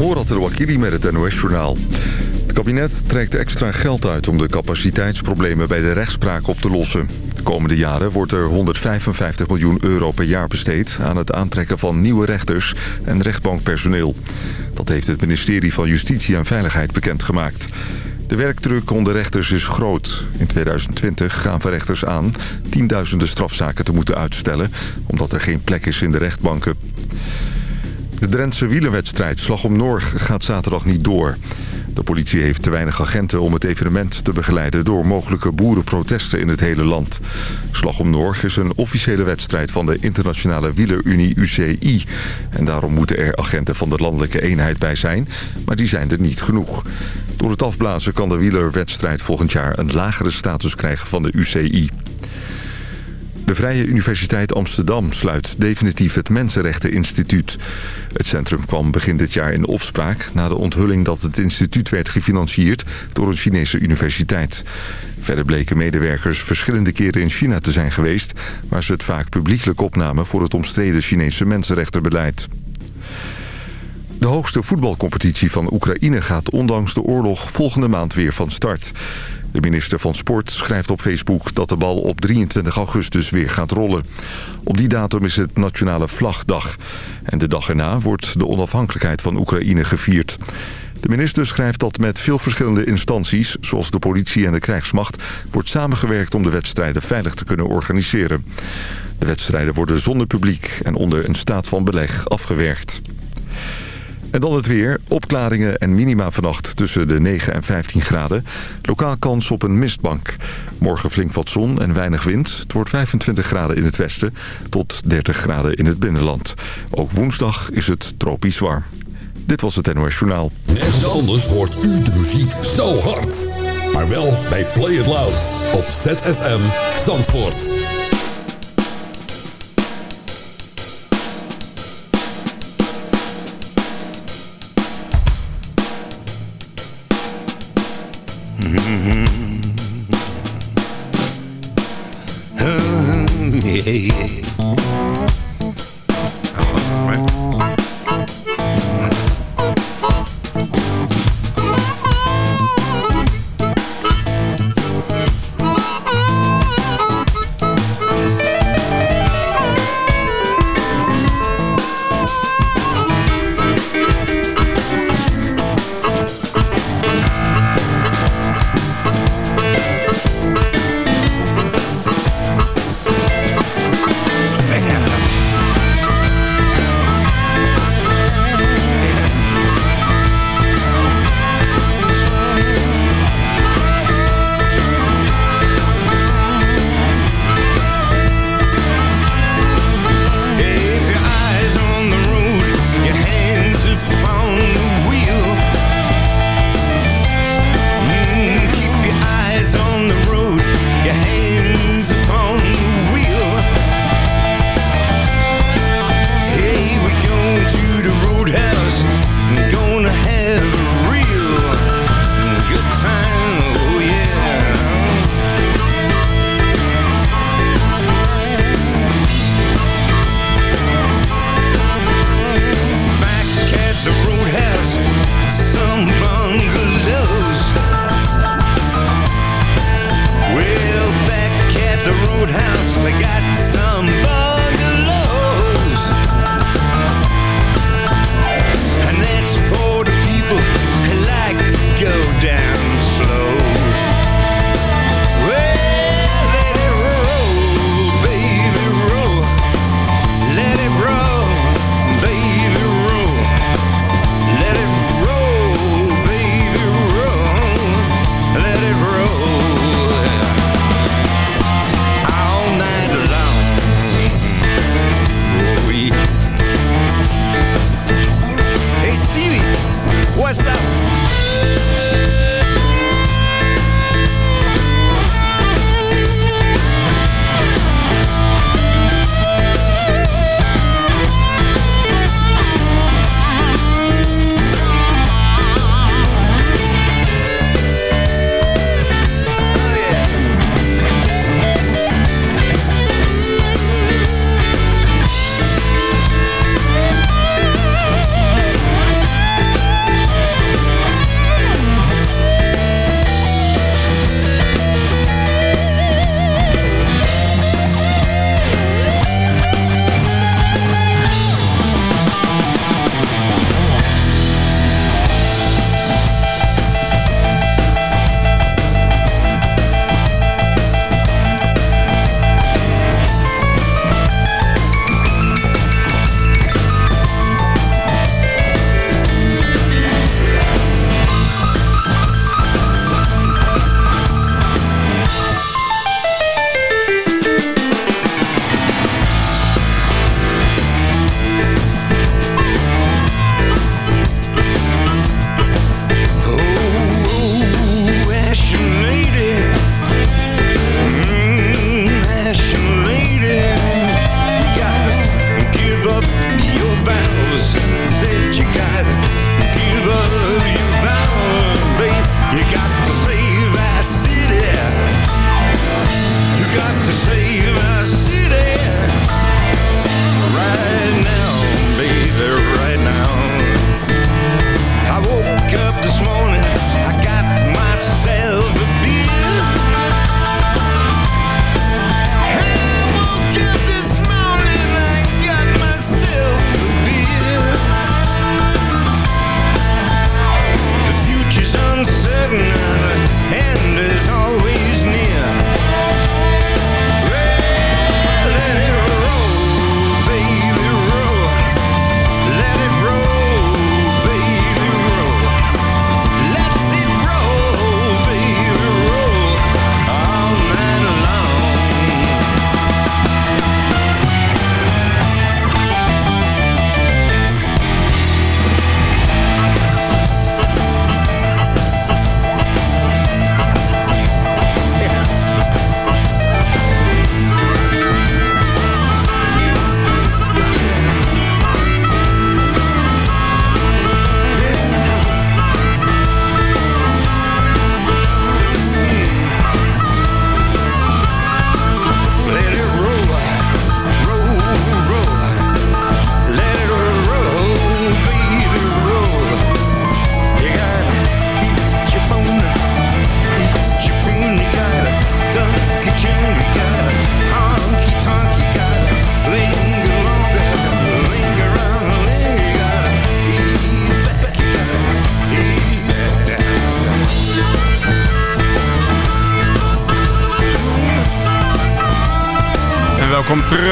Morat Wakili met het NOS-journaal. Het kabinet trekt extra geld uit om de capaciteitsproblemen bij de rechtspraak op te lossen. De komende jaren wordt er 155 miljoen euro per jaar besteed... aan het aantrekken van nieuwe rechters en rechtbankpersoneel. Dat heeft het ministerie van Justitie en Veiligheid bekendgemaakt. De werkdruk onder rechters is groot. In 2020 gaan rechters aan tienduizenden strafzaken te moeten uitstellen... omdat er geen plek is in de rechtbanken. De Drentse wielerwedstrijd Slag om Norg gaat zaterdag niet door. De politie heeft te weinig agenten om het evenement te begeleiden... door mogelijke boerenprotesten in het hele land. Slag om Norg is een officiële wedstrijd van de Internationale Wielerunie UCI. En daarom moeten er agenten van de landelijke eenheid bij zijn... maar die zijn er niet genoeg. Door het afblazen kan de wielerwedstrijd volgend jaar... een lagere status krijgen van de UCI. De Vrije Universiteit Amsterdam sluit definitief het Mensenrechteninstituut. Het centrum kwam begin dit jaar in opspraak... na de onthulling dat het instituut werd gefinancierd door een Chinese universiteit. Verder bleken medewerkers verschillende keren in China te zijn geweest... waar ze het vaak publiekelijk opnamen voor het omstreden Chinese mensenrechtenbeleid. De hoogste voetbalcompetitie van Oekraïne gaat ondanks de oorlog volgende maand weer van start. De minister van Sport schrijft op Facebook dat de bal op 23 augustus weer gaat rollen. Op die datum is het Nationale Vlagdag. En de dag erna wordt de onafhankelijkheid van Oekraïne gevierd. De minister schrijft dat met veel verschillende instanties, zoals de politie en de krijgsmacht, wordt samengewerkt om de wedstrijden veilig te kunnen organiseren. De wedstrijden worden zonder publiek en onder een staat van beleg afgewerkt. En dan het weer. Opklaringen en minima vannacht tussen de 9 en 15 graden. Lokaal kans op een mistbank. Morgen flink wat zon en weinig wind. Het wordt 25 graden in het westen tot 30 graden in het binnenland. Ook woensdag is het tropisch warm. Dit was het NOS Journaal. Nergens anders hoort u de muziek zo hard. Maar wel bij Play It Loud op ZFM Zandvoort.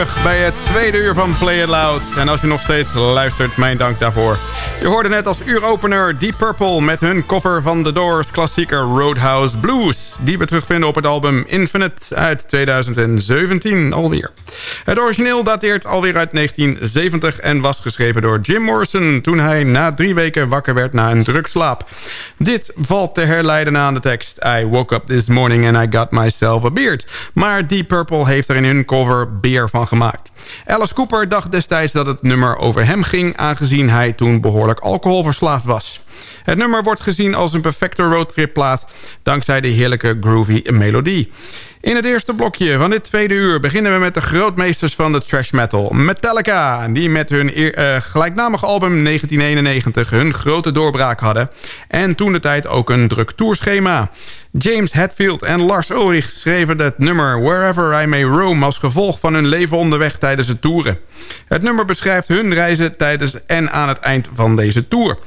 Terug bij het tweede uur van Play It Loud. En als je nog steeds luistert, mijn dank daarvoor. Je hoorde net als uuropener Deep Purple met hun cover van The Doors klassieker Roadhouse Blues. Die we terugvinden op het album Infinite uit 2017 alweer. Het origineel dateert alweer uit 1970 en was geschreven door Jim Morrison... toen hij na drie weken wakker werd na een drugslaap. Dit valt te herleiden aan de tekst... I woke up this morning and I got myself a beard. Maar Deep Purple heeft er in hun cover beer van gemaakt. Alice Cooper dacht destijds dat het nummer over hem ging... aangezien hij toen behoorlijk alcoholverslaafd was. Het nummer wordt gezien als een perfecte roadtripplaat... dankzij de heerlijke groovy melodie. In het eerste blokje van dit tweede uur beginnen we met de grootmeesters van de thrash metal. Metallica, die met hun uh, gelijknamige album 1991 hun grote doorbraak hadden. En toen de tijd ook een druk tourschema. James Hetfield en Lars Ulrich schreven het nummer Wherever I May Roam... als gevolg van hun leven onderweg tijdens het toeren. Het nummer beschrijft hun reizen tijdens en aan het eind van deze tour.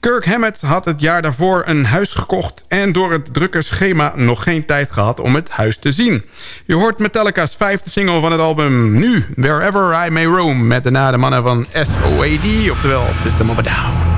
Kirk Hammett had het jaar daarvoor een huis gekocht... en door het drukke schema nog geen tijd gehad om het huis te zien. Je hoort Metallica's vijfde single van het album nu... Wherever I May Roam... met de mannen van SOAD, oftewel System of a Down.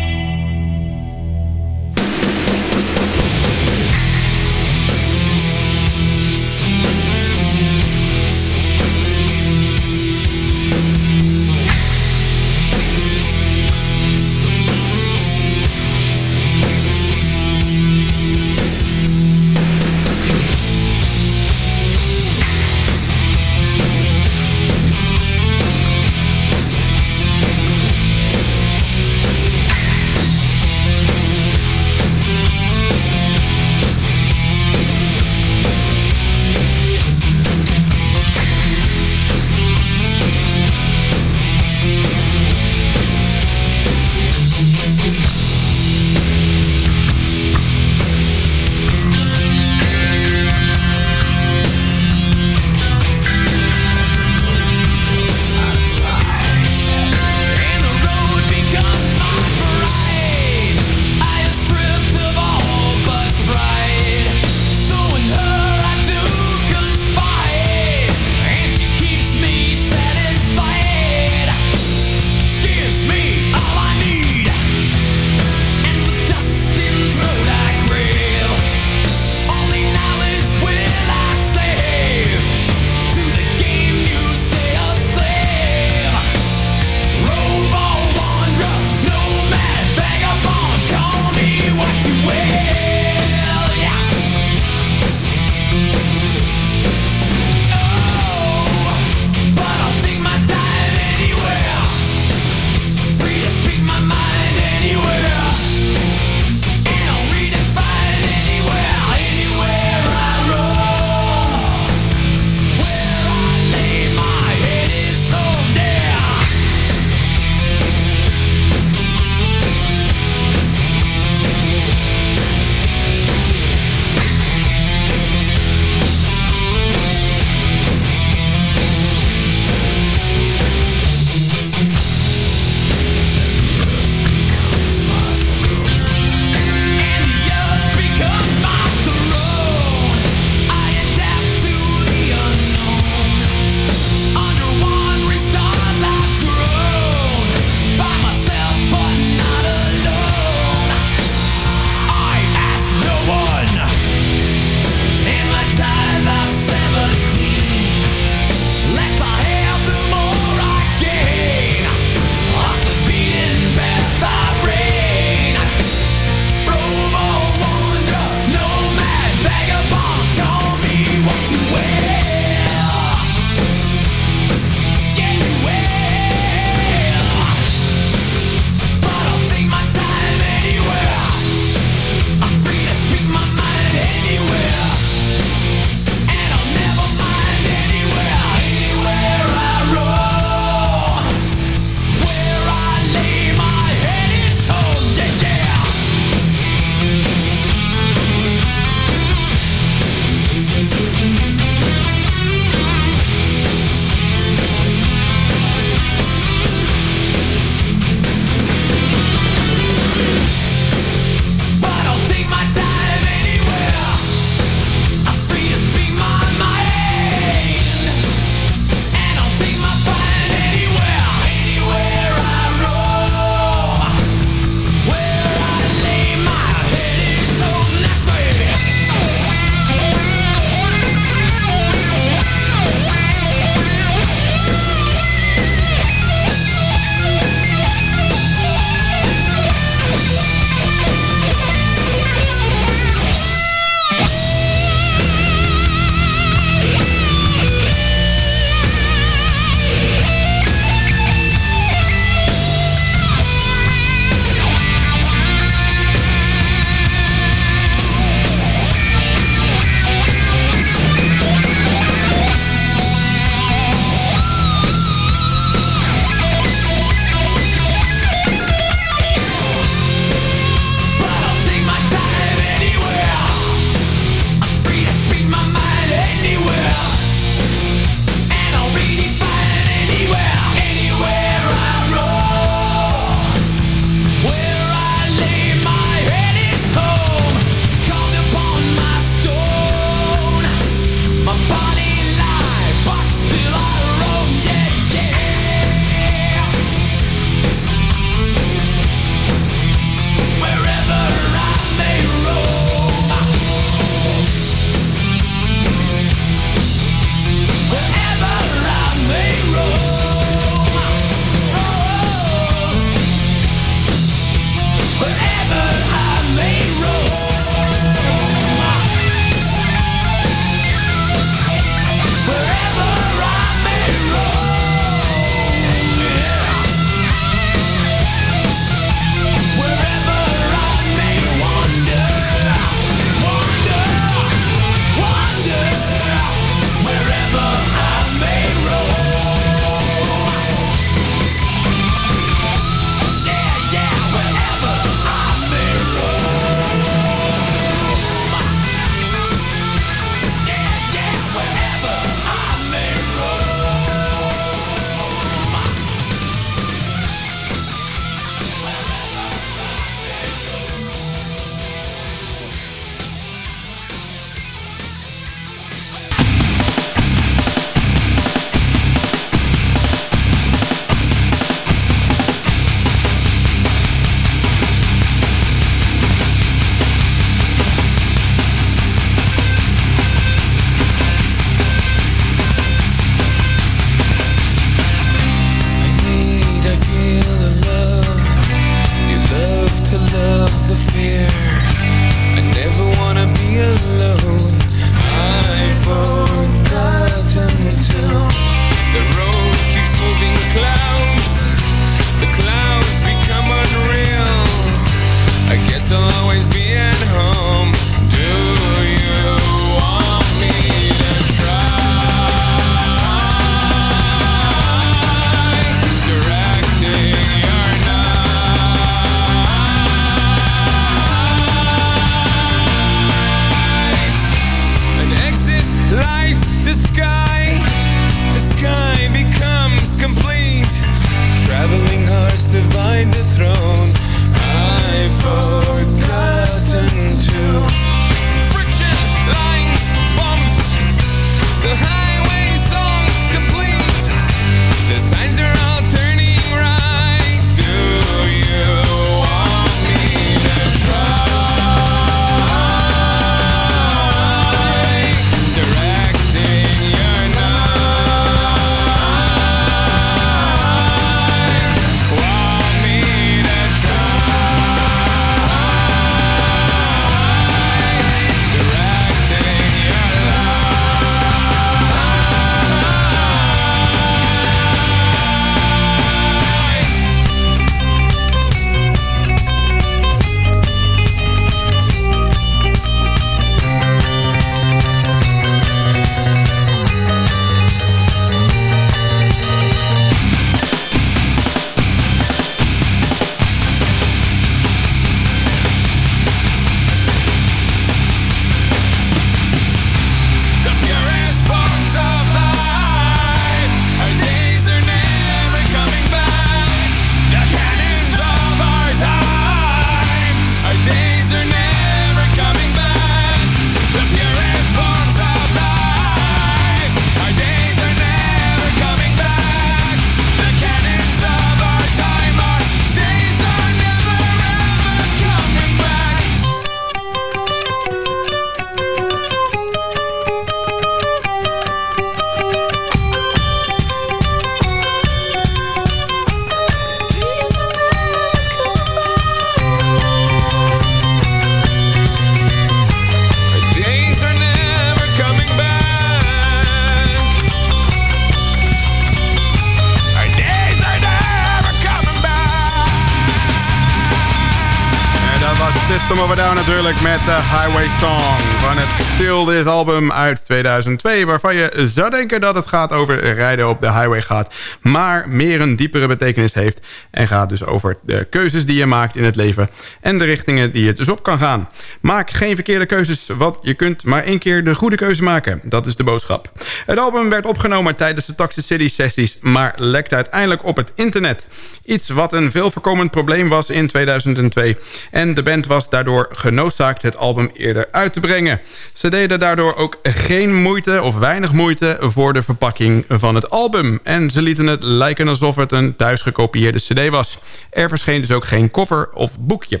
System of a natuurlijk met de Highway Song van het Still album uit 2002... waarvan je zou denken dat het gaat over rijden op de highway gaat... maar meer een diepere betekenis heeft... en gaat dus over de keuzes die je maakt in het leven... en de richtingen die je dus op kan gaan. Maak geen verkeerde keuzes, want je kunt maar één keer de goede keuze maken. Dat is de boodschap. Het album werd opgenomen tijdens de Toxic City sessies... maar lekte uiteindelijk op het internet. Iets wat een veel voorkomend probleem was in 2002... en de band was daardoor genoodzaakt het album eerder uit te brengen. Ze deden daardoor ook geen moeite of weinig moeite voor de verpakking van het album. En ze lieten het lijken alsof het een thuis gekopieerde cd was. Er verscheen dus ook geen cover of boekje.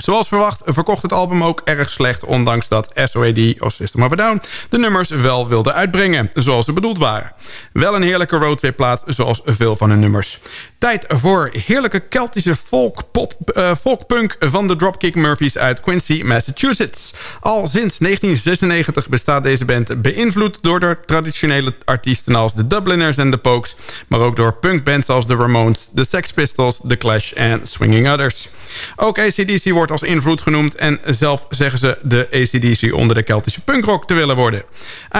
Zoals verwacht verkocht het album ook erg slecht... ondanks dat SOAD of System of a Down de nummers wel wilde uitbrengen... zoals ze bedoeld waren. Wel een heerlijke roadtrip-plaat zoals veel van hun nummers. Tijd voor heerlijke Keltische folk, pop, uh, folkpunk van de Dropkick Murphys uit Quincy, Massachusetts. Al sinds 1996 bestaat deze band beïnvloed door de traditionele artiesten als de Dubliners en de Pokes... maar ook door punkbands als de Ramones, de Sex Pistols, The Clash en Swinging Others. Ook ACDC wordt als invloed genoemd en zelf zeggen ze de ACDC onder de Keltische punkrock te willen worden.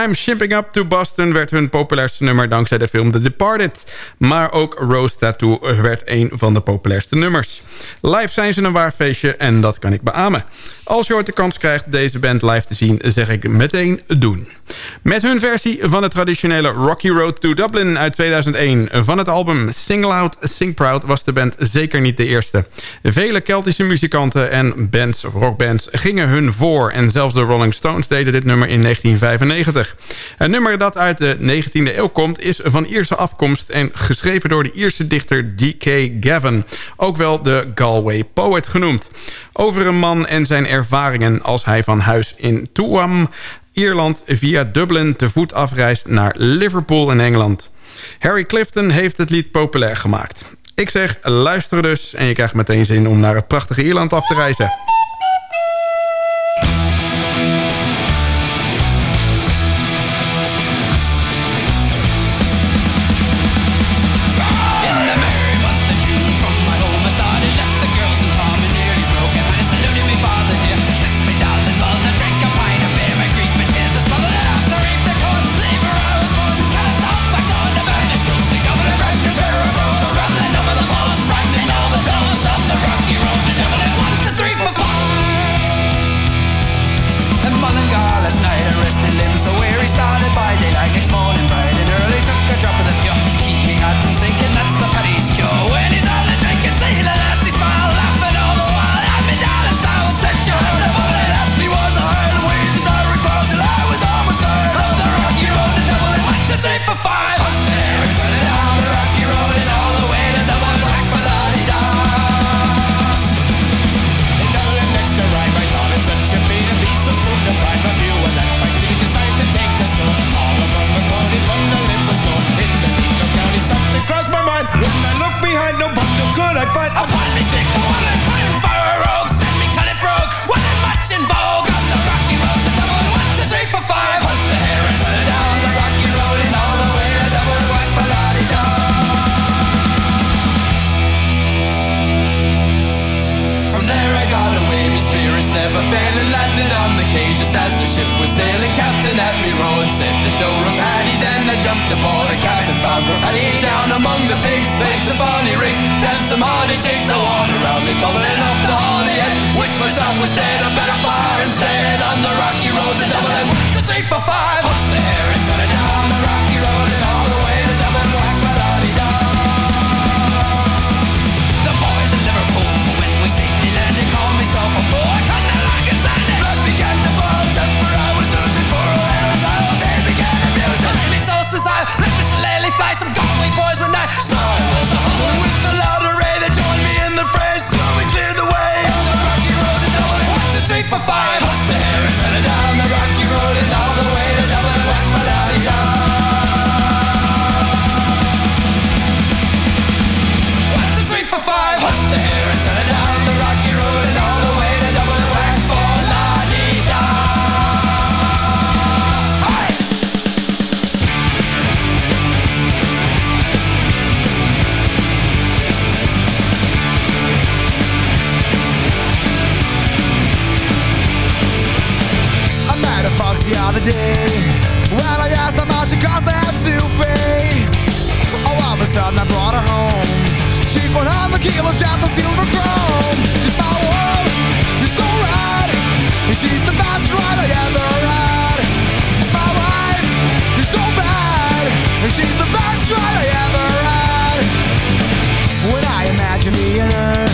I'm Shipping Up to Boston werd hun populairste nummer dankzij de film The Departed, maar ook Rose Tattoo werd een van de populairste nummers. Live zijn ze een waar feestje en dat kan ik beamen. Als je ooit de kans krijgt deze band live te zien, zeg ik meteen doen. Met hun versie van de traditionele Rocky Road to Dublin uit 2001... van het album Sing Loud, Sing Proud was de band zeker niet de eerste. Vele Keltische muzikanten en bands of rockbands gingen hun voor... en zelfs de Rolling Stones deden dit nummer in 1995. Een nummer dat uit de 19e eeuw komt is van Ierse afkomst... en geschreven door de Ierse dichter D.K. Gavin. Ook wel de Galway Poet genoemd. Over een man en zijn ervaringen als hij van huis in Tuam Ierland via Dublin te voet afreist naar Liverpool in Engeland. Harry Clifton heeft het lied populair gemaakt. Ik zeg, luister dus en je krijgt meteen zin om naar het prachtige Ierland af te reizen. was dead fire. She cost I had to pay. Oh, all of a sudden I brought her home. She's 100 kilos, shot the silver chrome. She's my world, she's so rad. And she's the best ride I ever had. She's my ride, she's so bad. And she's the best ride I ever had. When I imagine me and her,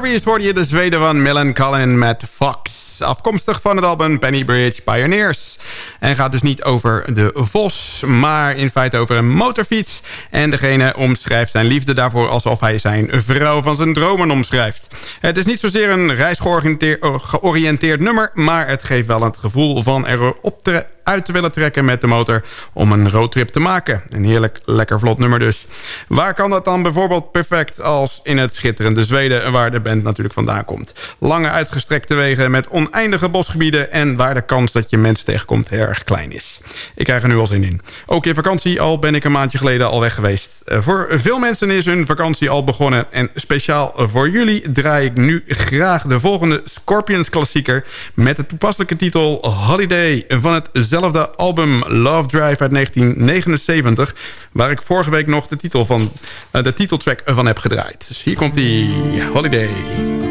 Dropkick Murphys... hoorde je de Zweden van Millen Collin met Fox. Afkomstig van het album Penny Bridge Pioneers. En gaat dus niet over de vos, maar in feite over een motorfiets. En degene omschrijft zijn liefde daarvoor... alsof hij zijn vrouw van zijn dromen omschrijft. Het is niet zozeer een reisgeoriënteerd georiënteerd nummer... maar het geeft wel het gevoel van erop te uit te willen trekken met de motor om een roadtrip te maken. Een heerlijk lekker vlot nummer dus. Waar kan dat dan bijvoorbeeld perfect als in het schitterende Zweden... waar de band natuurlijk vandaan komt. Lange uitgestrekte wegen met oneindige bosgebieden... en waar de kans dat je mensen tegenkomt heel erg klein is. Ik krijg er nu al zin in. Ook in vakantie al ben ik een maandje geleden al weg geweest. Eh, Voor veel mensen is hun vakantie al begonnen... en speciaal voor jullie draai ik nu graag de volgende Scorpions klassieker... met de toepasselijke titel Holiday van hetzelfde album Love Drive uit 1979... waar ik vorige week nog de, titel van, eh, de titeltrack van heb gedraaid. Dus hier komt die Holiday.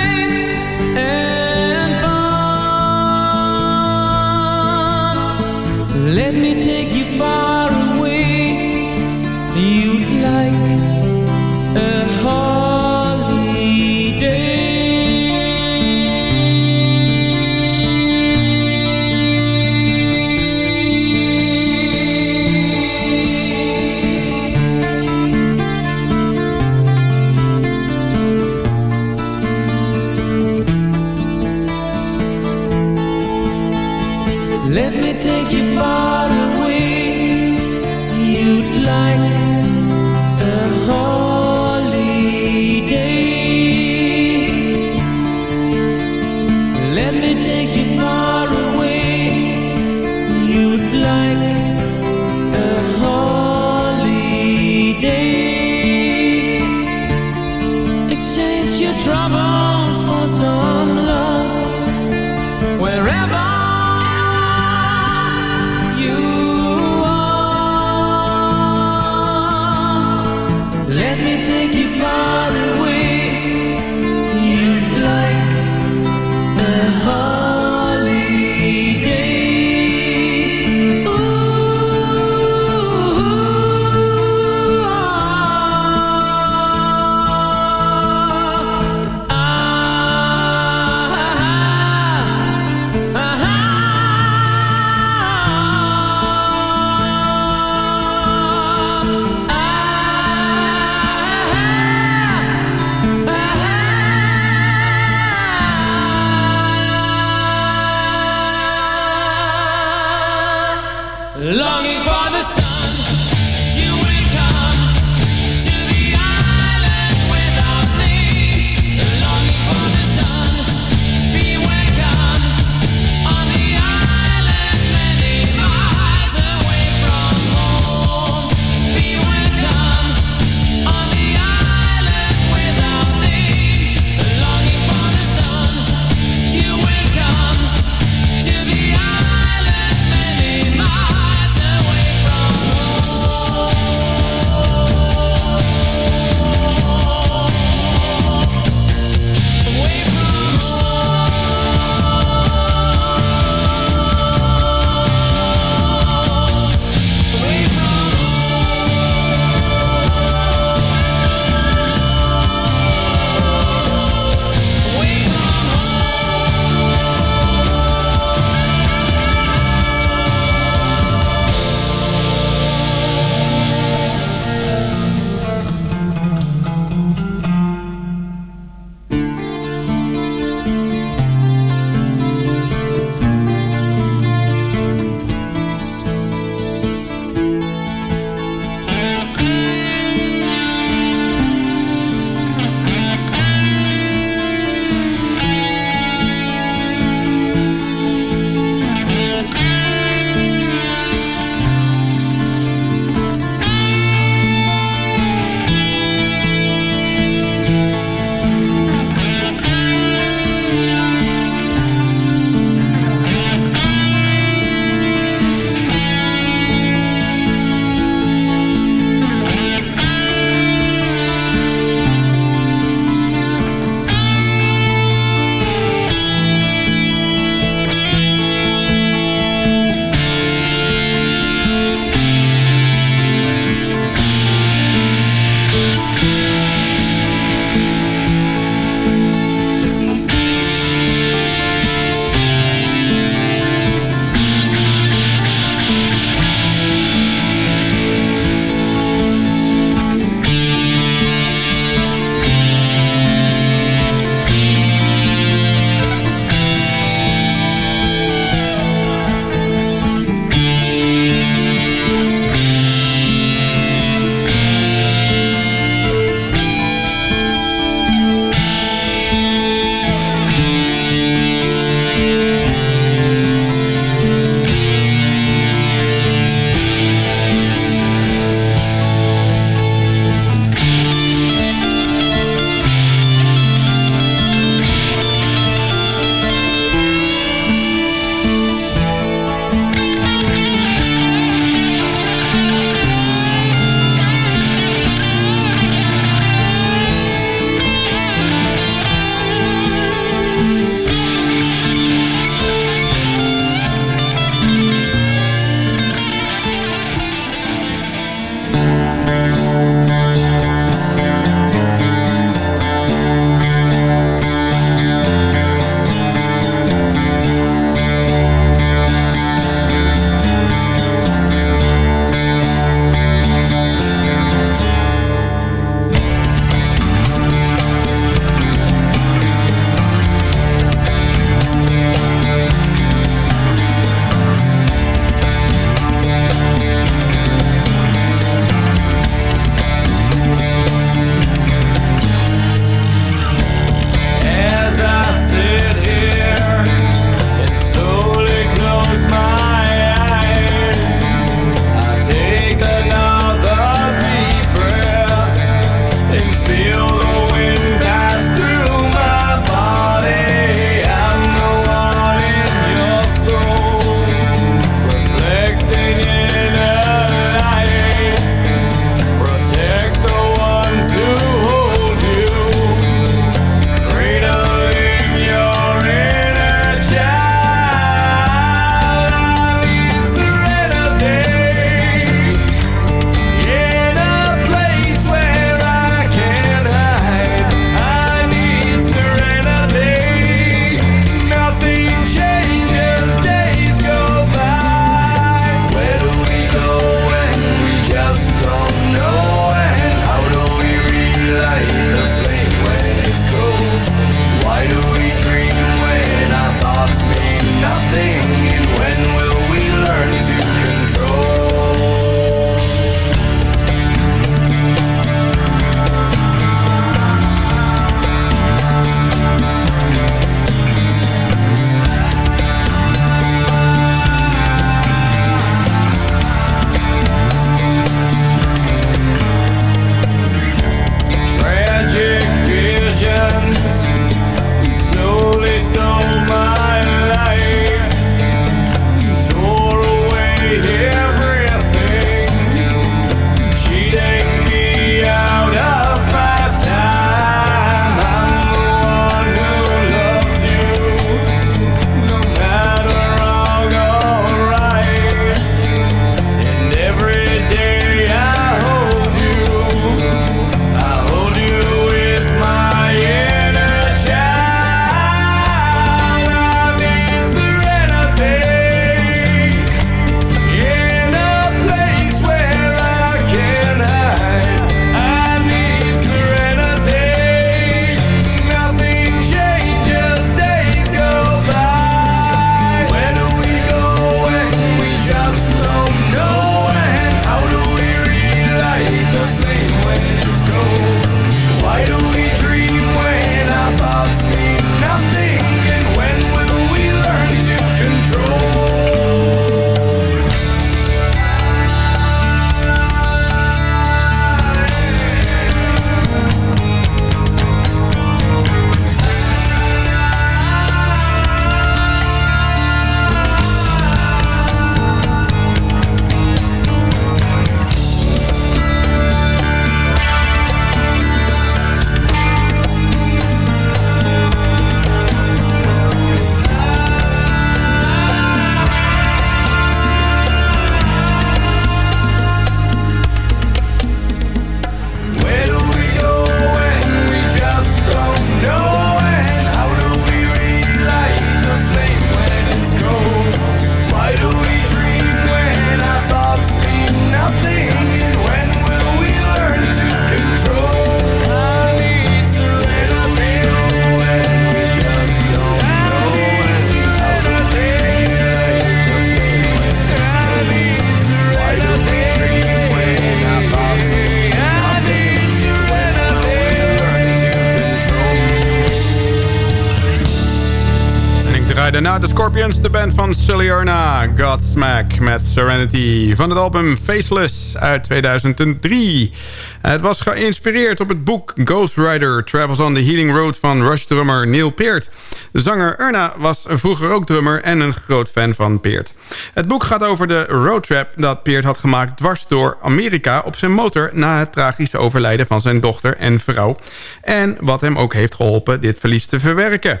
Van Sully Erna. Godsmack met Serenity van het album Faceless uit 2003. Het was geïnspireerd op het boek Ghost Rider Travels on the Healing Road van Rush-drummer Neil Peart. Zanger Erna was vroeger ook drummer en een groot fan van Peart. Het boek gaat over de roadtrip dat Peart had gemaakt dwars door Amerika op zijn motor... na het tragische overlijden van zijn dochter en vrouw. En wat hem ook heeft geholpen dit verlies te verwerken.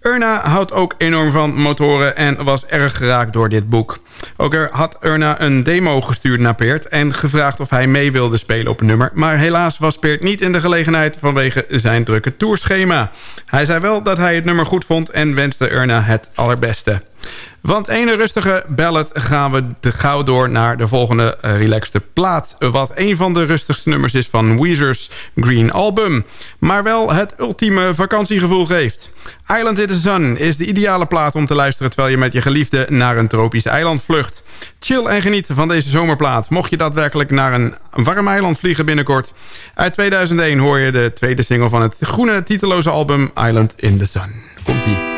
Erna houdt ook enorm van motoren en was erg geraakt door dit boek. Ook er had Erna een demo gestuurd naar Peert... en gevraagd of hij mee wilde spelen op een nummer. Maar helaas was Peert niet in de gelegenheid vanwege zijn drukke tourschema. Hij zei wel dat hij het nummer goed vond en wenste Erna het allerbeste. Want ene rustige ballad gaan we te gauw door naar de volgende uh, relaxte plaat. Wat een van de rustigste nummers is van Weezer's Green Album. Maar wel het ultieme vakantiegevoel geeft. Island in the Sun is de ideale plaat om te luisteren... terwijl je met je geliefde naar een tropisch eiland vlucht. Chill en geniet van deze zomerplaat. Mocht je daadwerkelijk naar een warm eiland vliegen binnenkort. Uit 2001 hoor je de tweede single van het groene titeloze album Island in the Sun. Komt-ie.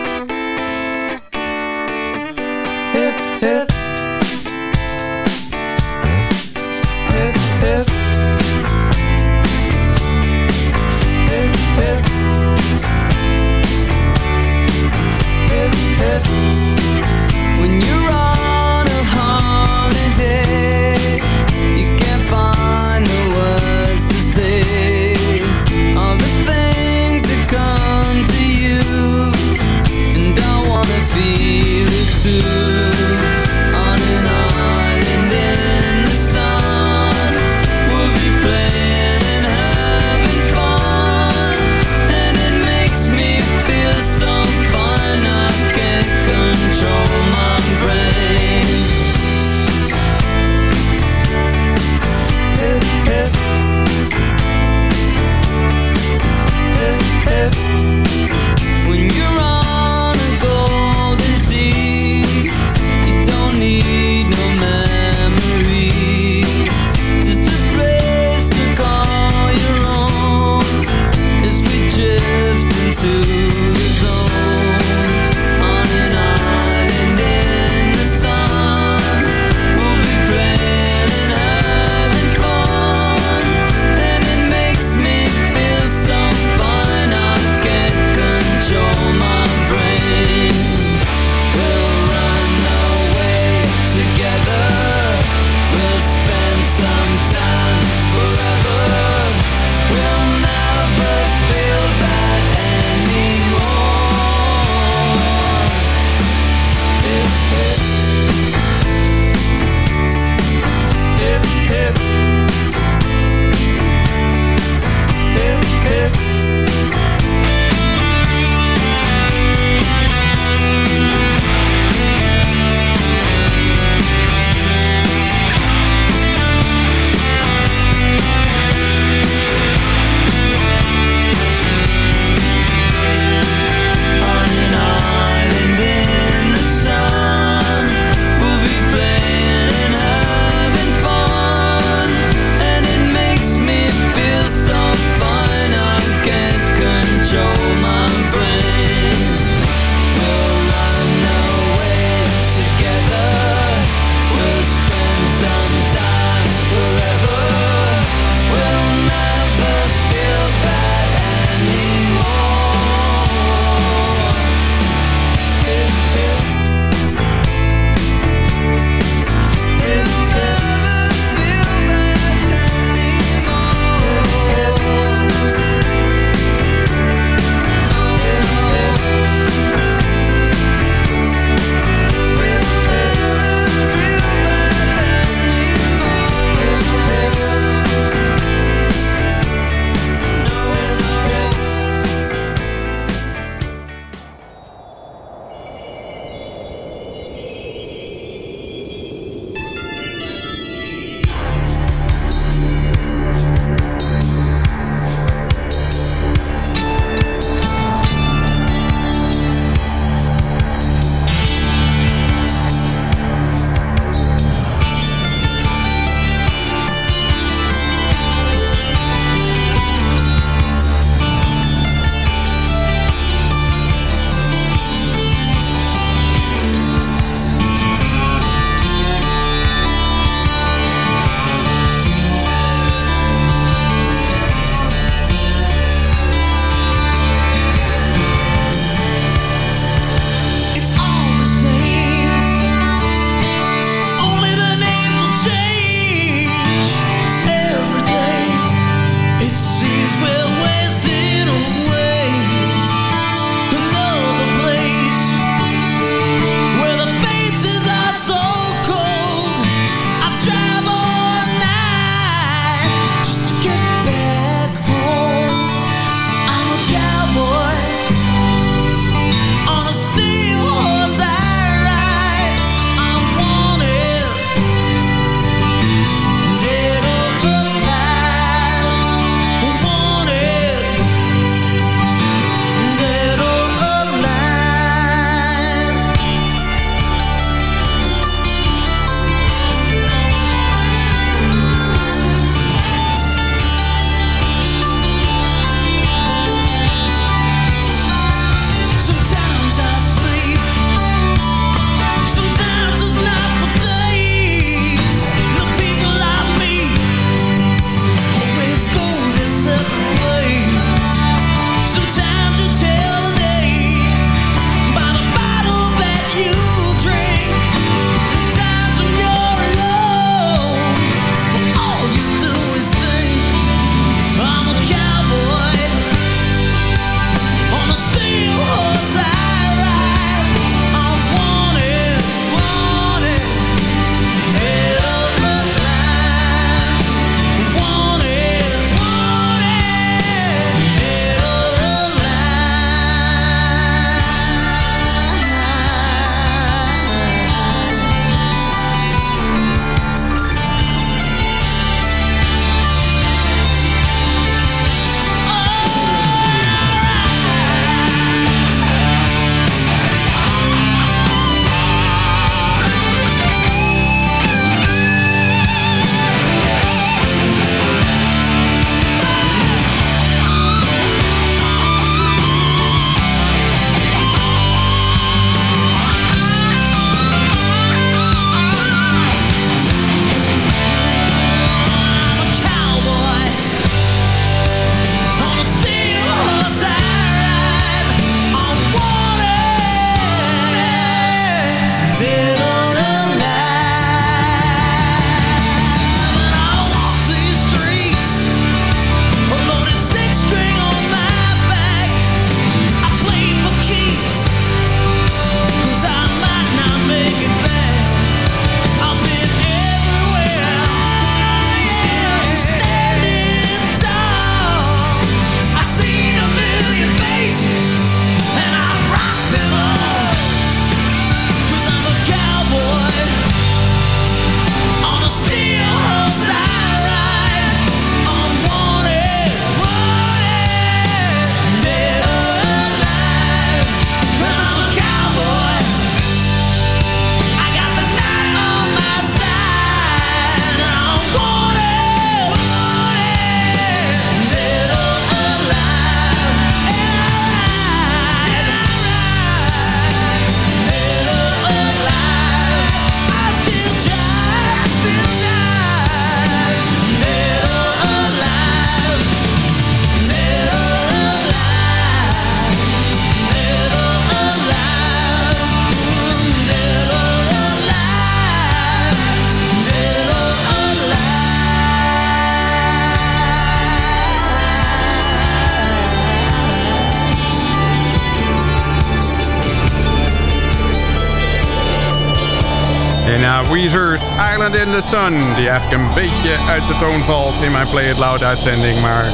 Island in the Sun. Die eigenlijk een beetje uit de toon valt in mijn Play It Loud uitzending. Maar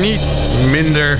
niet minder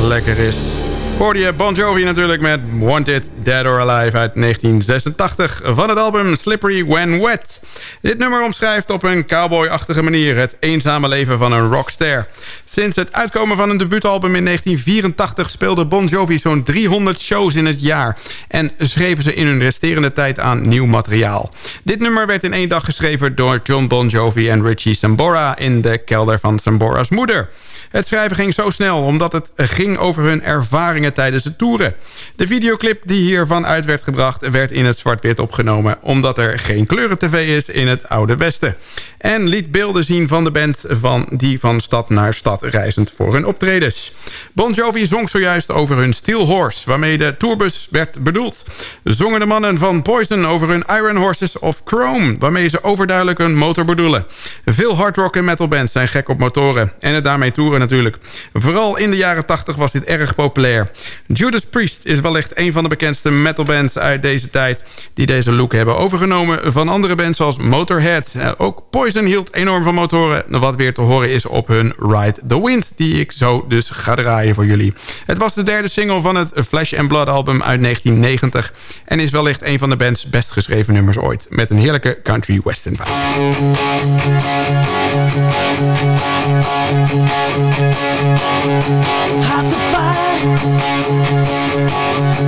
lekker is hoorde je Bon Jovi natuurlijk met Wanted, Dead or Alive uit 1986... van het album Slippery When Wet. Dit nummer omschrijft op een cowboy-achtige manier... het eenzame leven van een rockster. Sinds het uitkomen van een debuutalbum in 1984... speelde Bon Jovi zo'n 300 shows in het jaar... en schreven ze in hun resterende tijd aan nieuw materiaal. Dit nummer werd in één dag geschreven door John Bon Jovi en Richie Sambora... in de kelder van Sambora's moeder... Het schrijven ging zo snel omdat het ging over hun ervaringen tijdens de toeren. De videoclip die hiervan uit werd gebracht werd in het zwart-wit opgenomen... omdat er geen kleuren-tv is in het Oude Westen. En liet beelden zien van de band van die van stad naar stad reizend voor hun optredens. Bon Jovi zong zojuist over hun Steel Horse... waarmee de tourbus werd bedoeld. Zongen de mannen van Poison over hun Iron Horses of Chrome... waarmee ze overduidelijk een motor bedoelen. Veel hard rock en metal bands zijn gek op motoren... en het daarmee toeren natuurlijk. Vooral in de jaren 80 was dit erg populair. Judas Priest is wellicht een van de bekendste metalbands uit deze tijd... die deze look hebben overgenomen van andere bands zoals Motorhead. Eh, ook Poison hield enorm van motoren... wat weer te horen is op hun Ride the Wind... die ik zo dus ga draaien voor jullie. Het was de derde single van het Flesh and Blood album uit 1990... en is wellicht een van de band's best geschreven nummers ooit... met een heerlijke country western vibe. Hearts of fire,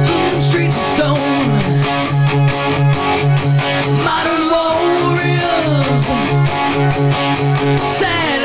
mm, streets of stone, modern warriors, satellite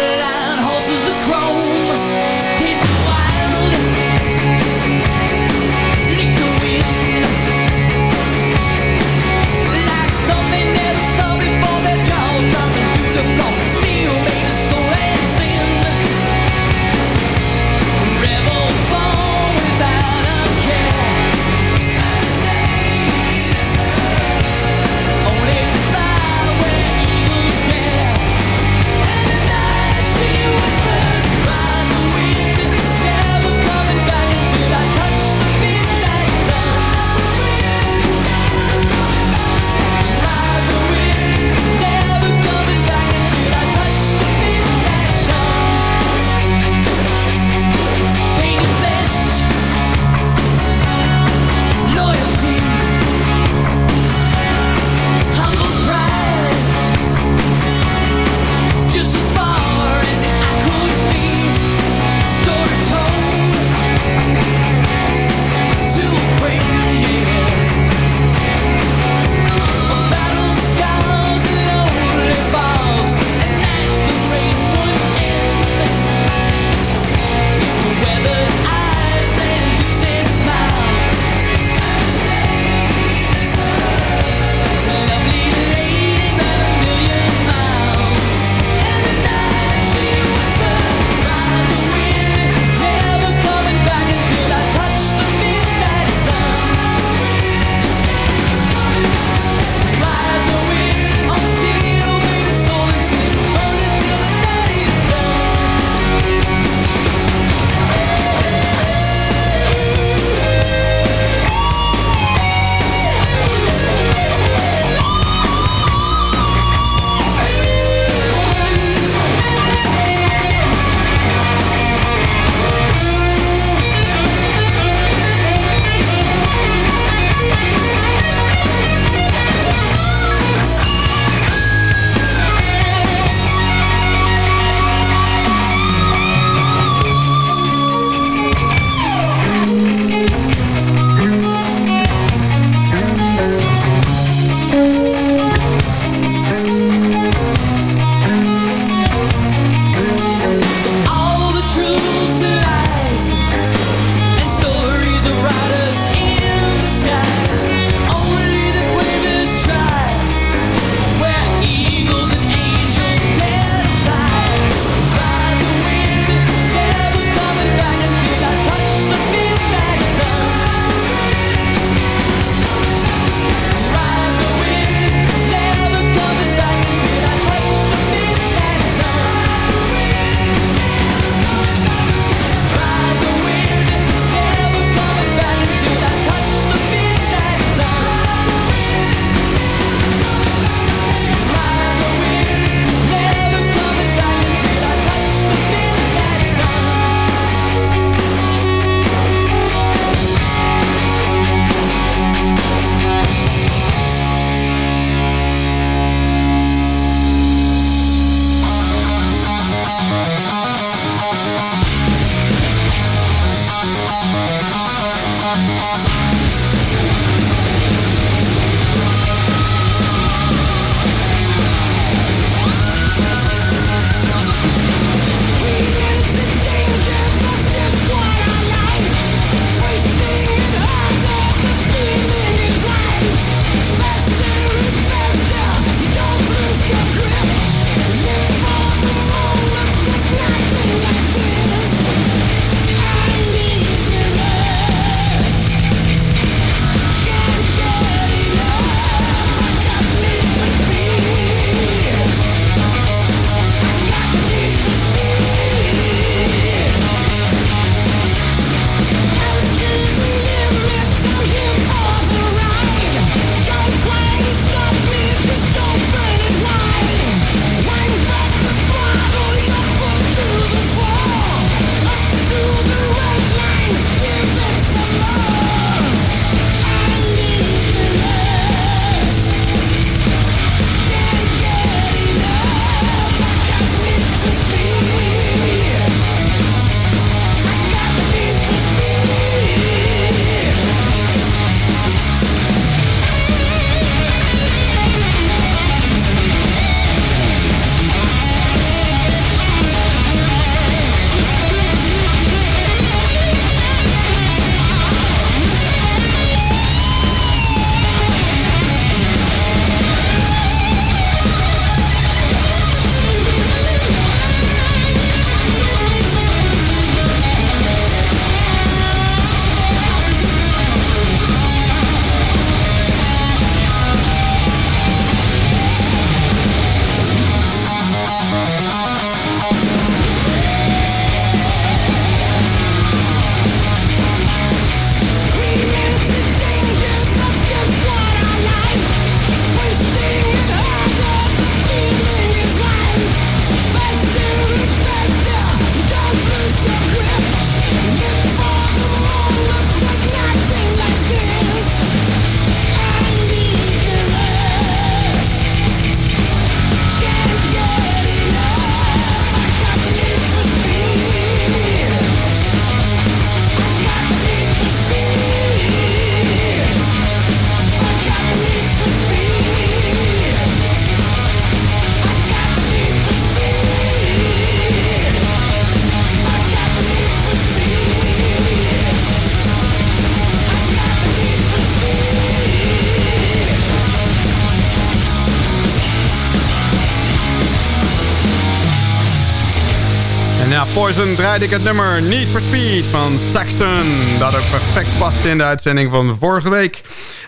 Poison draaide ik het nummer Need for Speed van Saxon. Dat ook perfect past in de uitzending van vorige week.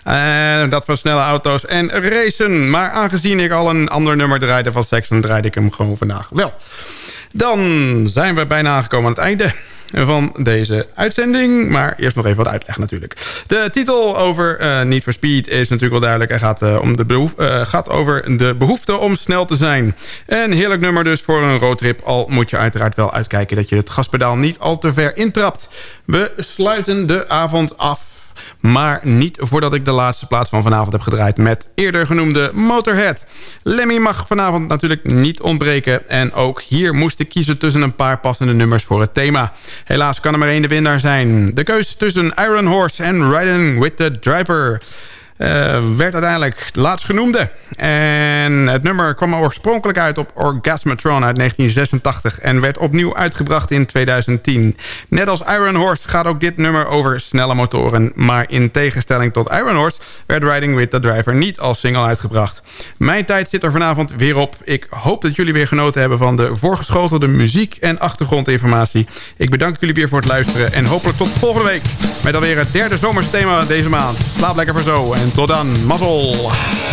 En dat van snelle auto's en racen. Maar aangezien ik al een ander nummer draaide van Saxon... draaide ik hem gewoon vandaag wel. Dan zijn we bijna aangekomen aan het einde van deze uitzending. Maar eerst nog even wat uitleg natuurlijk. De titel over uh, Need for Speed is natuurlijk wel duidelijk. Hij gaat, uh, om de behoef, uh, gaat over de behoefte om snel te zijn. Een heerlijk nummer dus voor een roadtrip. Al moet je uiteraard wel uitkijken dat je het gaspedaal niet al te ver intrapt. We sluiten de avond af maar niet voordat ik de laatste plaats van vanavond heb gedraaid... met eerder genoemde Motorhead. Lemmy mag vanavond natuurlijk niet ontbreken... en ook hier moest ik kiezen tussen een paar passende nummers voor het thema. Helaas kan er maar één de winnaar zijn. De keus tussen Iron Horse en Riding with the Driver... Uh, werd uiteindelijk de laatst genoemde. En het nummer kwam oorspronkelijk uit op Orgasmatron uit 1986... en werd opnieuw uitgebracht in 2010. Net als Iron Horse gaat ook dit nummer over snelle motoren... maar in tegenstelling tot Iron Horse werd Riding with the Driver niet als single uitgebracht. Mijn tijd zit er vanavond weer op. Ik hoop dat jullie weer genoten hebben van de voorgeschotelde muziek en achtergrondinformatie. Ik bedank jullie weer voor het luisteren en hopelijk tot volgende week... met alweer het derde zomersthema deze maand. Slaap lekker voor zo en tot dan. Mazzel!